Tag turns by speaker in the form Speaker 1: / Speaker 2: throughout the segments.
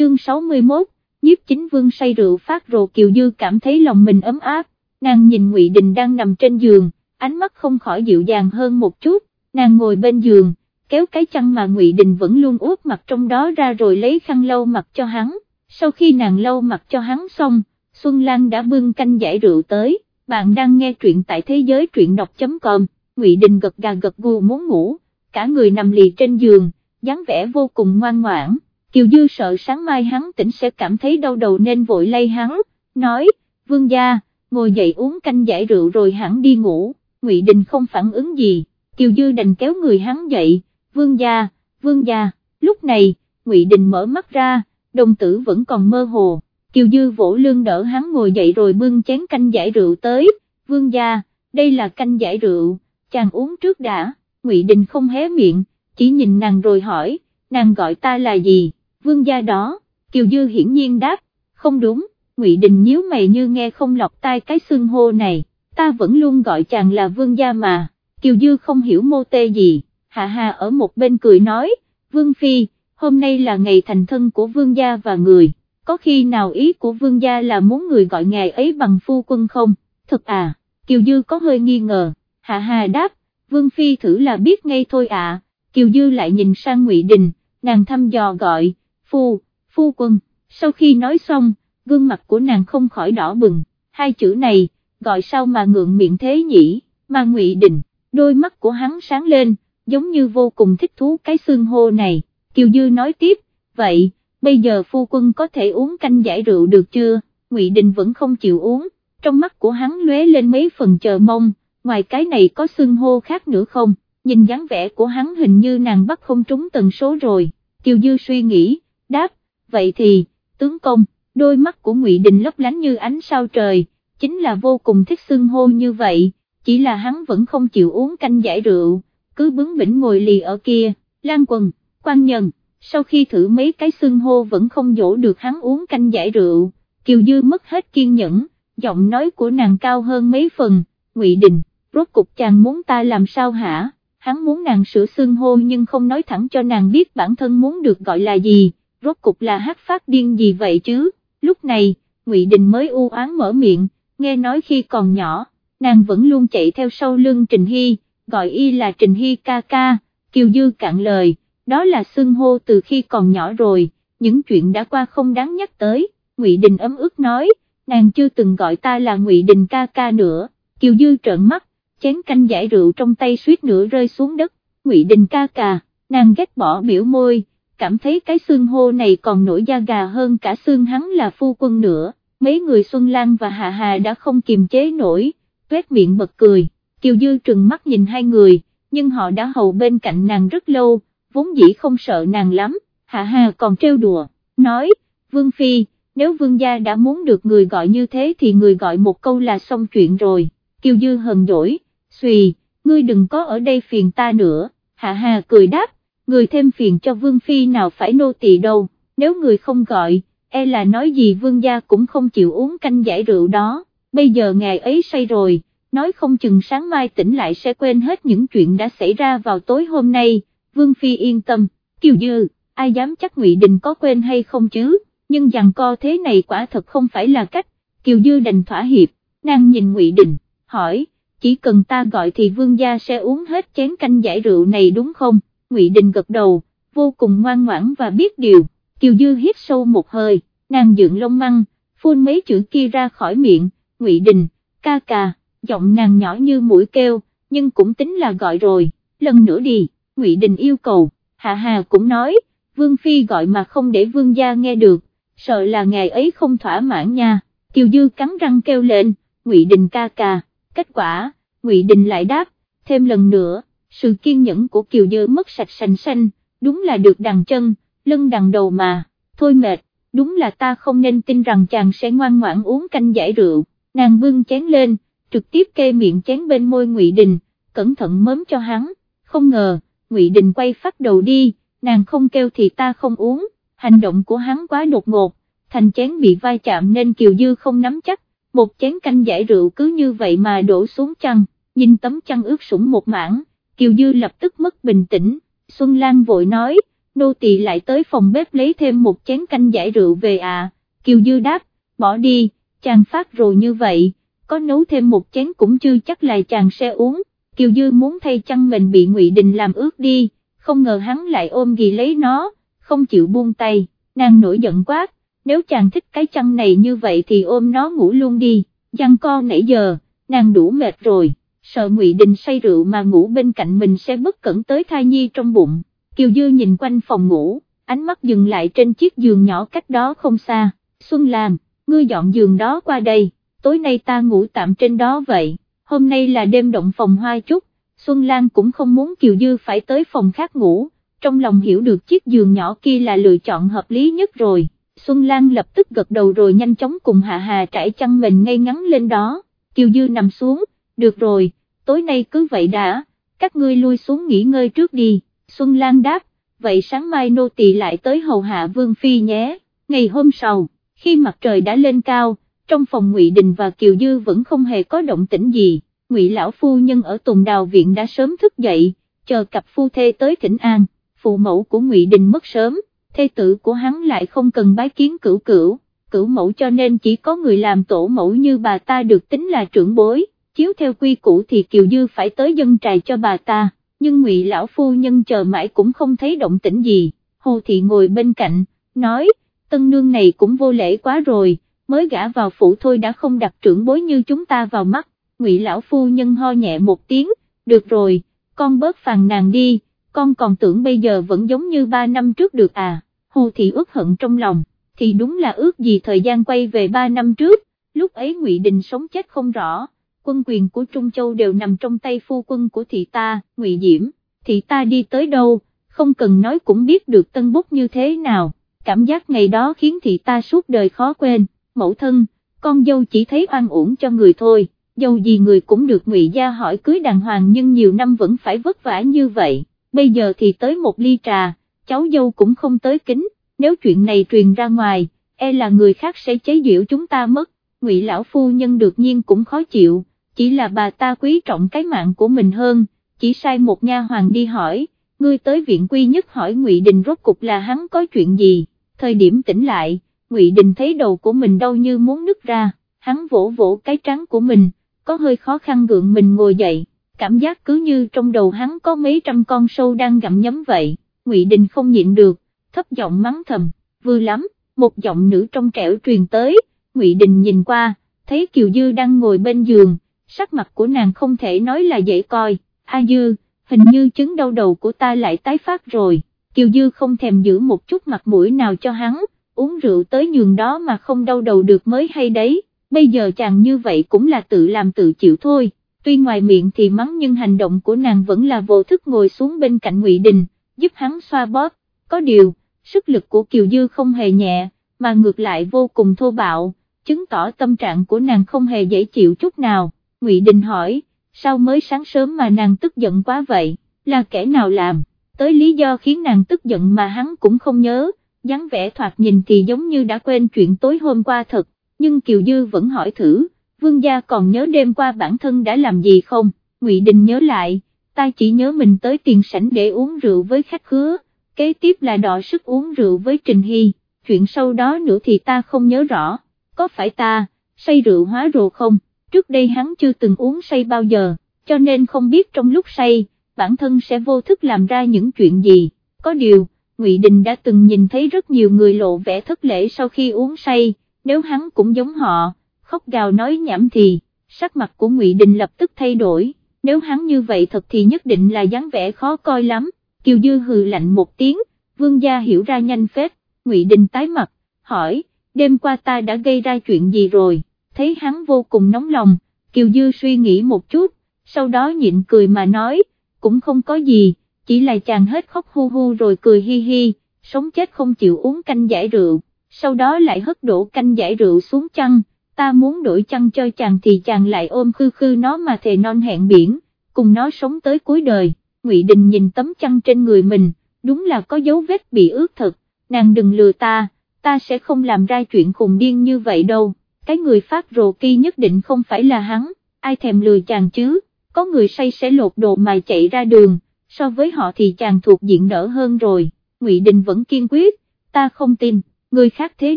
Speaker 1: chương 61, nhiếp chính vương say rượu phát rồ Kiều Dư cảm thấy lòng mình ấm áp, nàng nhìn Ngụy Đình đang nằm trên giường, ánh mắt không khỏi dịu dàng hơn một chút, nàng ngồi bên giường, kéo cái chăn mà Ngụy Đình vẫn luôn úp mặt trong đó ra rồi lấy khăn lau mặt cho hắn, sau khi nàng lau mặt cho hắn xong, Xuân Lan đã bưng canh giải rượu tới, bạn đang nghe truyện tại thế giới truyện đọc.com, Ngụy Đình gật gà gật gù muốn ngủ, cả người nằm lì trên giường, dáng vẻ vô cùng ngoan ngoãn. Kiều Dư sợ sáng mai hắn tỉnh sẽ cảm thấy đau đầu nên vội lay hắn, nói, vương gia, ngồi dậy uống canh giải rượu rồi hẳn đi ngủ, Ngụy Đình không phản ứng gì, Kiều Dư đành kéo người hắn dậy, vương gia, vương gia, lúc này, Ngụy Đình mở mắt ra, đồng tử vẫn còn mơ hồ, Kiều Dư vỗ lưng đỡ hắn ngồi dậy rồi bưng chén canh giải rượu tới, vương gia, đây là canh giải rượu, chàng uống trước đã, Ngụy Đình không hé miệng, chỉ nhìn nàng rồi hỏi, nàng gọi ta là gì? Vương gia đó, Kiều Dư hiển nhiên đáp, không đúng, Ngụy Đình nhíu mày như nghe không lọc tai cái xưng hô này, ta vẫn luôn gọi chàng là vương gia mà, Kiều Dư không hiểu mô tê gì, Hạ Hà ở một bên cười nói, vương phi, hôm nay là ngày thành thân của vương gia và người, có khi nào ý của vương gia là muốn người gọi ngài ấy bằng phu quân không, thật à, Kiều Dư có hơi nghi ngờ, Hạ Hà đáp, vương phi thử là biết ngay thôi ạ, Kiều Dư lại nhìn sang Ngụy Đình, nàng thăm dò gọi, phu, phu quân, sau khi nói xong, gương mặt của nàng không khỏi đỏ bừng, hai chữ này, gọi sao mà ngượng miệng thế nhỉ, mà ngụy định, đôi mắt của hắn sáng lên, giống như vô cùng thích thú cái xương hô này, Kiều Dư nói tiếp, vậy, bây giờ phu quân có thể uống canh giải rượu được chưa, ngụy Định vẫn không chịu uống, trong mắt của hắn lóe lên mấy phần chờ mong, ngoài cái này có xương hô khác nữa không, nhìn dáng vẻ của hắn hình như nàng bắt không trúng tần số rồi, Kiều Dư suy nghĩ, đáp, vậy thì, tướng công, đôi mắt của Ngụy Đình lấp lánh như ánh sao trời, chính là vô cùng thích xưng hô như vậy, chỉ là hắn vẫn không chịu uống canh giải rượu, cứ bướng bỉnh ngồi lì ở kia, lan quần, quan nhân, sau khi thử mấy cái xưng hô vẫn không dỗ được hắn uống canh giải rượu, Kiều Dư mất hết kiên nhẫn, giọng nói của nàng cao hơn mấy phần, Ngụy Đình, rốt cục chàng muốn ta làm sao hả? Hắn muốn nàng sửa xưng hô nhưng không nói thẳng cho nàng biết bản thân muốn được gọi là gì, rốt cục là hát phát điên gì vậy chứ, lúc này, Ngụy Đình mới u oán mở miệng, nghe nói khi còn nhỏ, nàng vẫn luôn chạy theo sau lưng Trình Hy, gọi y là Trình Hy ca ca, Kiều Dư cạn lời, đó là xưng hô từ khi còn nhỏ rồi, những chuyện đã qua không đáng nhắc tới, Ngụy Đình ấm ức nói, nàng chưa từng gọi ta là Ngụy Đình ca ca nữa, Kiều Dư trợn mắt, chén canh giải rượu trong tay suýt nữa rơi xuống đất, Ngụy Đình ca ca, nàng ghét bỏ biểu môi, cảm thấy cái xương hô này còn nổi da gà hơn cả xương hắn là phu quân nữa, mấy người Xuân Lan và Hạ Hà đã không kiềm chế nổi, tuét miệng bật cười, Kiều Dư trừng mắt nhìn hai người, nhưng họ đã hầu bên cạnh nàng rất lâu, vốn dĩ không sợ nàng lắm, Hạ Hà còn trêu đùa, nói, Vương Phi, nếu Vương gia đã muốn được người gọi như thế thì người gọi một câu là xong chuyện rồi, Kiều Dư hờn dỗi, xùy, ngươi đừng có ở đây phiền ta nữa, Hạ Hà cười đáp, người thêm phiền cho Vương Phi nào phải nô tỳ đâu, nếu người không gọi, e là nói gì Vương gia cũng không chịu uống canh giải rượu đó, bây giờ ngày ấy say rồi, nói không chừng sáng mai tỉnh lại sẽ quên hết những chuyện đã xảy ra vào tối hôm nay, Vương Phi yên tâm, Kiều Dư, ai dám chắc Ngụy Đình có quên hay không chứ, nhưng dặn co thế này quả thật không phải là cách, Kiều Dư đành thỏa hiệp, nàng nhìn Ngụy Đình, hỏi, chỉ cần ta gọi thì vương gia sẽ uống hết chén canh giải rượu này đúng không? Ngụy Đình gật đầu, vô cùng ngoan ngoãn và biết điều, Kiều Dư hít sâu một hơi, nàng dựng lông măng, phun mấy chữ kia ra khỏi miệng, Ngụy Đình, ca ca, giọng nàng nhỏ như mũi kêu, nhưng cũng tính là gọi rồi, lần nữa đi, Ngụy Đình yêu cầu, Hạ Hà cũng nói, Vương Phi gọi mà không để Vương gia nghe được, sợ là ngày ấy không thỏa mãn nha, Kiều Dư cắn răng kêu lên, Ngụy Đình ca ca, kết quả, Ngụy Đình lại đáp, thêm lần nữa, sự kiên nhẫn của Kiều Dơ mất sạch sành xanh, đúng là được đằng chân, lưng đằng đầu mà, thôi mệt, đúng là ta không nên tin rằng chàng sẽ ngoan ngoãn uống canh giải rượu, nàng bưng chén lên, trực tiếp kê miệng chén bên môi Ngụy Đình, cẩn thận mớm cho hắn, không ngờ, Ngụy Đình quay phát đầu đi, nàng không kêu thì ta không uống, hành động của hắn quá đột ngột, thành chén bị vai chạm nên Kiều Dư không nắm chắc, một chén canh giải rượu cứ như vậy mà đổ xuống chăn, nhìn tấm chăn ướt sũng một mảng, Kiều Dư lập tức mất bình tĩnh, Xuân Lan vội nói, nô tỳ lại tới phòng bếp lấy thêm một chén canh giải rượu về à, Kiều Dư đáp, bỏ đi, chàng phát rồi như vậy, có nấu thêm một chén cũng chưa chắc là chàng sẽ uống, Kiều Dư muốn thay chăn mình bị Ngụy Đình làm ướt đi, không ngờ hắn lại ôm ghi lấy nó, không chịu buông tay, nàng nổi giận quát, nếu chàng thích cái chăn này như vậy thì ôm nó ngủ luôn đi, giăng co nãy giờ, nàng đủ mệt rồi, sợ Ngụy Đình say rượu mà ngủ bên cạnh mình sẽ bất cẩn tới thai nhi trong bụng, Kiều Dư nhìn quanh phòng ngủ, ánh mắt dừng lại trên chiếc giường nhỏ cách đó không xa, Xuân Lan, ngươi dọn giường đó qua đây, tối nay ta ngủ tạm trên đó vậy, hôm nay là đêm động phòng hoa chút, Xuân Lan cũng không muốn Kiều Dư phải tới phòng khác ngủ, trong lòng hiểu được chiếc giường nhỏ kia là lựa chọn hợp lý nhất rồi. Xuân Lan lập tức gật đầu rồi nhanh chóng cùng Hạ Hà trải chăn mình ngay ngắn lên đó, Kiều Dư nằm xuống, được rồi, tối nay cứ vậy đã, các ngươi lui xuống nghỉ ngơi trước đi, Xuân Lan đáp, vậy sáng mai nô tỳ lại tới hầu hạ Vương Phi nhé, ngày hôm sau, khi mặt trời đã lên cao, trong phòng Ngụy Đình và Kiều Dư vẫn không hề có động tĩnh gì, Ngụy lão phu nhân ở Tùng Đào viện đã sớm thức dậy, chờ cặp phu thê tới thỉnh an, phụ mẫu của Ngụy Đình mất sớm thê tử của hắn lại không cần bái kiến cửu cửu, cửu mẫu cho nên chỉ có người làm tổ mẫu như bà ta được tính là trưởng bối, chiếu theo quy củ thì Kiều Dư phải tới dân trài cho bà ta, nhưng ngụy lão phu nhân chờ mãi cũng không thấy động tĩnh gì, Hồ Thị ngồi bên cạnh, nói, tân nương này cũng vô lễ quá rồi, mới gả vào phủ thôi đã không đặt trưởng bối như chúng ta vào mắt, ngụy lão phu nhân ho nhẹ một tiếng, được rồi, con bớt phàn nàn đi con còn tưởng bây giờ vẫn giống như ba năm trước được à, Hồ Thị ước hận trong lòng, thì đúng là ước gì thời gian quay về ba năm trước, lúc ấy Ngụy Đình sống chết không rõ, quân quyền của Trung Châu đều nằm trong tay phu quân của thị ta, Ngụy Diễm, thị ta đi tới đâu, không cần nói cũng biết được tân bút như thế nào, cảm giác ngày đó khiến thị ta suốt đời khó quên, mẫu thân, con dâu chỉ thấy oan uổng cho người thôi, dâu gì người cũng được Ngụy gia hỏi cưới đàng hoàng nhưng nhiều năm vẫn phải vất vả như vậy. Bây giờ thì tới một ly trà, cháu dâu cũng không tới kính, nếu chuyện này truyền ra ngoài, e là người khác sẽ chế giễu chúng ta mất, ngụy lão phu nhân được nhiên cũng khó chịu, chỉ là bà ta quý trọng cái mạng của mình hơn, chỉ sai một nha hoàng đi hỏi, ngươi tới viện quy nhất hỏi ngụy đình rốt cục là hắn có chuyện gì, thời điểm tỉnh lại, ngụy đình thấy đầu của mình đau như muốn nứt ra, hắn vỗ vỗ cái trắng của mình, có hơi khó khăn gượng mình ngồi dậy, cảm giác cứ như trong đầu hắn có mấy trăm con sâu đang gặm nhấm vậy, Ngụy Đình không nhịn được, thấp giọng mắng thầm, vừa lắm, một giọng nữ trong trẻo truyền tới, Ngụy Đình nhìn qua, thấy Kiều Dư đang ngồi bên giường, sắc mặt của nàng không thể nói là dễ coi, A Dư, hình như chứng đau đầu của ta lại tái phát rồi, Kiều Dư không thèm giữ một chút mặt mũi nào cho hắn, uống rượu tới nhường đó mà không đau đầu được mới hay đấy, bây giờ chàng như vậy cũng là tự làm tự chịu thôi. Tuy ngoài miệng thì mắng nhưng hành động của nàng vẫn là vô thức ngồi xuống bên cạnh Ngụy Đình, giúp hắn xoa bóp, có điều, sức lực của Kiều Dư không hề nhẹ, mà ngược lại vô cùng thô bạo, chứng tỏ tâm trạng của nàng không hề dễ chịu chút nào, Ngụy Đình hỏi, sao mới sáng sớm mà nàng tức giận quá vậy, là kẻ nào làm, tới lý do khiến nàng tức giận mà hắn cũng không nhớ, dáng vẻ thoạt nhìn thì giống như đã quên chuyện tối hôm qua thật, nhưng Kiều Dư vẫn hỏi thử vương gia còn nhớ đêm qua bản thân đã làm gì không, Ngụy Đình nhớ lại, ta chỉ nhớ mình tới tiền sảnh để uống rượu với khách khứa, kế tiếp là đọ sức uống rượu với Trình Hy, chuyện sau đó nữa thì ta không nhớ rõ, có phải ta, say rượu hóa rồ không, trước đây hắn chưa từng uống say bao giờ, cho nên không biết trong lúc say, bản thân sẽ vô thức làm ra những chuyện gì, có điều, Ngụy Đình đã từng nhìn thấy rất nhiều người lộ vẻ thất lễ sau khi uống say, nếu hắn cũng giống họ khóc gào nói nhảm thì, sắc mặt của Ngụy Đình lập tức thay đổi, nếu hắn như vậy thật thì nhất định là dáng vẻ khó coi lắm, Kiều Dư hừ lạnh một tiếng, vương gia hiểu ra nhanh phết, Ngụy Đình tái mặt, hỏi, đêm qua ta đã gây ra chuyện gì rồi, thấy hắn vô cùng nóng lòng, Kiều Dư suy nghĩ một chút, sau đó nhịn cười mà nói, cũng không có gì, chỉ là chàng hết khóc hu hu rồi cười hi hi, sống chết không chịu uống canh giải rượu, sau đó lại hất đổ canh giải rượu xuống chăn, ta muốn đổi chăn cho chàng thì chàng lại ôm khư khư nó mà thề non hẹn biển, cùng nó sống tới cuối đời, Ngụy Đình nhìn tấm chăn trên người mình, đúng là có dấu vết bị ướt thật, nàng đừng lừa ta, ta sẽ không làm ra chuyện khùng điên như vậy đâu, cái người phát rồ kỳ nhất định không phải là hắn, ai thèm lừa chàng chứ, có người say sẽ lột đồ mà chạy ra đường, so với họ thì chàng thuộc diện đỡ hơn rồi, Ngụy Đình vẫn kiên quyết, ta không tin, người khác thế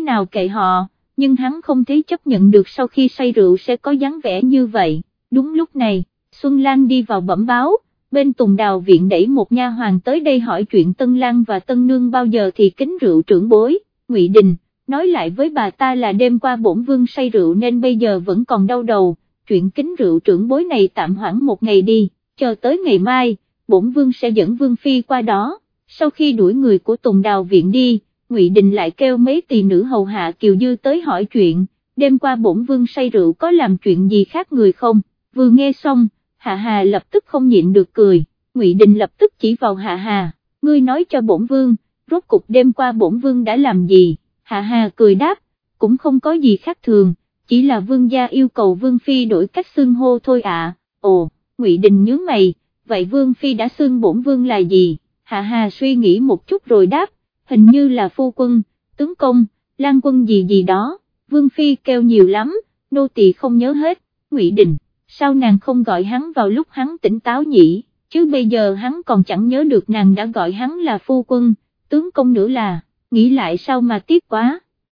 Speaker 1: nào kệ họ, nhưng hắn không thấy chấp nhận được sau khi say rượu sẽ có dáng vẻ như vậy, đúng lúc này, Xuân Lan đi vào bẩm báo, bên Tùng Đào viện đẩy một nha hoàng tới đây hỏi chuyện Tân Lan và Tân Nương bao giờ thì kính rượu trưởng bối, Ngụy Đình, nói lại với bà ta là đêm qua bổn vương say rượu nên bây giờ vẫn còn đau đầu, chuyện kính rượu trưởng bối này tạm hoãn một ngày đi, chờ tới ngày mai, bổn vương sẽ dẫn vương phi qua đó, sau khi đuổi người của Tùng Đào viện đi, Ngụy Đình lại kêu mấy tỳ nữ hầu hạ Kiều Dư tới hỏi chuyện, đêm qua bổn vương say rượu có làm chuyện gì khác người không, vừa nghe xong, Hạ Hà lập tức không nhịn được cười, Ngụy Đình lập tức chỉ vào Hạ Hà, ngươi nói cho bổn vương, rốt cục đêm qua bổn vương đã làm gì, Hạ Hà cười đáp, cũng không có gì khác thường, chỉ là vương gia yêu cầu vương phi đổi cách xưng hô thôi ạ, ồ, Ngụy Đình nhớ mày, vậy vương phi đã xưng bổn vương là gì, Hạ Hà suy nghĩ một chút rồi đáp, hình như là phu quân, tướng công, lan quân gì gì đó, vương phi kêu nhiều lắm, nô tỳ không nhớ hết, Ngụy Đình sao nàng không gọi hắn vào lúc hắn tỉnh táo nhỉ, chứ bây giờ hắn còn chẳng nhớ được nàng đã gọi hắn là phu quân, tướng công nữa là, nghĩ lại sao mà tiếc quá,